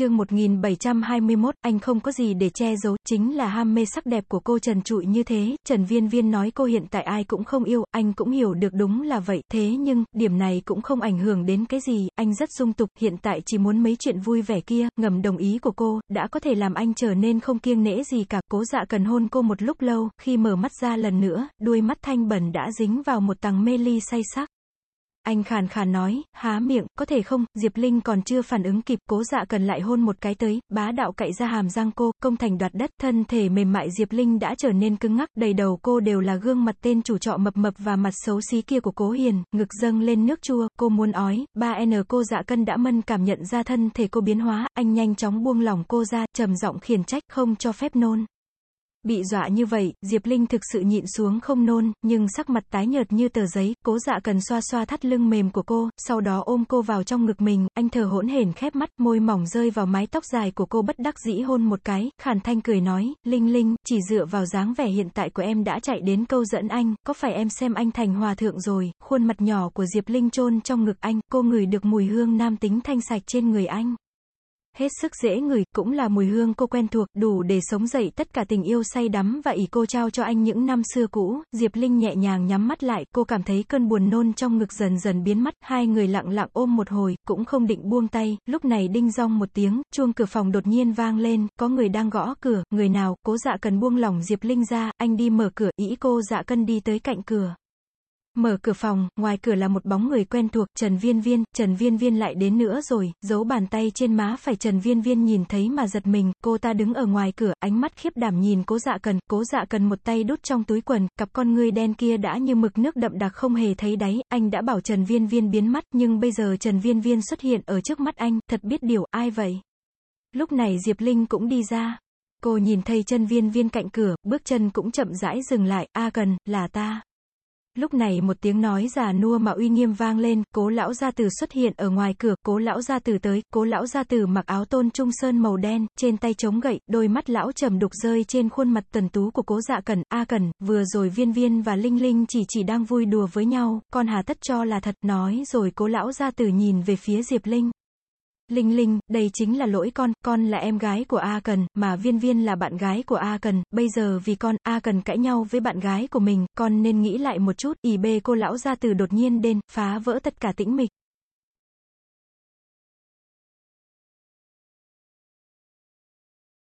chương 1721, anh không có gì để che giấu, chính là ham mê sắc đẹp của cô Trần Trụi như thế, Trần Viên Viên nói cô hiện tại ai cũng không yêu, anh cũng hiểu được đúng là vậy, thế nhưng, điểm này cũng không ảnh hưởng đến cái gì, anh rất dung tục, hiện tại chỉ muốn mấy chuyện vui vẻ kia, ngầm đồng ý của cô, đã có thể làm anh trở nên không kiêng nể gì cả, cố dạ cần hôn cô một lúc lâu, khi mở mắt ra lần nữa, đuôi mắt thanh bẩn đã dính vào một tầng mê ly say sắc. Anh khàn khàn nói, há miệng, có thể không, Diệp Linh còn chưa phản ứng kịp, cố dạ cần lại hôn một cái tới, bá đạo cậy ra hàm răng cô, công thành đoạt đất, thân thể mềm mại Diệp Linh đã trở nên cứng ngắc, đầy đầu cô đều là gương mặt tên chủ trọ mập mập và mặt xấu xí kia của cố hiền, ngực dâng lên nước chua, cô muốn ói, ba n cô dạ cân đã mân cảm nhận ra thân thể cô biến hóa, anh nhanh chóng buông lỏng cô ra, trầm giọng khiển trách, không cho phép nôn. Bị dọa như vậy, Diệp Linh thực sự nhịn xuống không nôn, nhưng sắc mặt tái nhợt như tờ giấy, cố dạ cần xoa xoa thắt lưng mềm của cô, sau đó ôm cô vào trong ngực mình, anh thở hỗn hển khép mắt, môi mỏng rơi vào mái tóc dài của cô bất đắc dĩ hôn một cái, khàn thanh cười nói, Linh Linh, chỉ dựa vào dáng vẻ hiện tại của em đã chạy đến câu dẫn anh, có phải em xem anh thành hòa thượng rồi, khuôn mặt nhỏ của Diệp Linh chôn trong ngực anh, cô ngửi được mùi hương nam tính thanh sạch trên người anh hết sức dễ ngửi, cũng là mùi hương cô quen thuộc, đủ để sống dậy tất cả tình yêu say đắm và ỷ cô trao cho anh những năm xưa cũ. Diệp Linh nhẹ nhàng nhắm mắt lại, cô cảm thấy cơn buồn nôn trong ngực dần dần biến mất, hai người lặng lặng ôm một hồi, cũng không định buông tay, lúc này đinh rong một tiếng, chuông cửa phòng đột nhiên vang lên, có người đang gõ cửa, người nào, cố dạ cần buông lỏng Diệp Linh ra, anh đi mở cửa, ý cô dạ cân đi tới cạnh cửa. Mở cửa phòng, ngoài cửa là một bóng người quen thuộc, Trần Viên Viên, Trần Viên Viên lại đến nữa rồi, giấu bàn tay trên má phải Trần Viên Viên nhìn thấy mà giật mình, cô ta đứng ở ngoài cửa, ánh mắt khiếp đảm nhìn cố dạ cần, cố dạ cần một tay đút trong túi quần, cặp con người đen kia đã như mực nước đậm đặc không hề thấy đáy, anh đã bảo Trần Viên Viên biến mắt, nhưng bây giờ Trần Viên Viên xuất hiện ở trước mắt anh, thật biết điều, ai vậy? Lúc này Diệp Linh cũng đi ra. Cô nhìn thấy chân viên viên cạnh cửa, bước chân cũng chậm rãi dừng lại, a cần, là ta. Lúc này một tiếng nói già nua mà uy nghiêm vang lên, cố lão gia tử xuất hiện ở ngoài cửa, cố lão gia tử tới, cố lão gia tử mặc áo tôn trung sơn màu đen, trên tay chống gậy, đôi mắt lão trầm đục rơi trên khuôn mặt tần tú của cố dạ cẩn, a cẩn, vừa rồi viên viên và linh linh chỉ chỉ đang vui đùa với nhau, con hà tất cho là thật, nói rồi cố lão gia tử nhìn về phía Diệp Linh. Linh Linh, đây chính là lỗi con, con là em gái của A Cần, mà Viên Viên là bạn gái của A Cần, bây giờ vì con, A Cần cãi nhau với bạn gái của mình, con nên nghĩ lại một chút, ỉ bê cô lão ra từ đột nhiên đen, phá vỡ tất cả tĩnh mịch.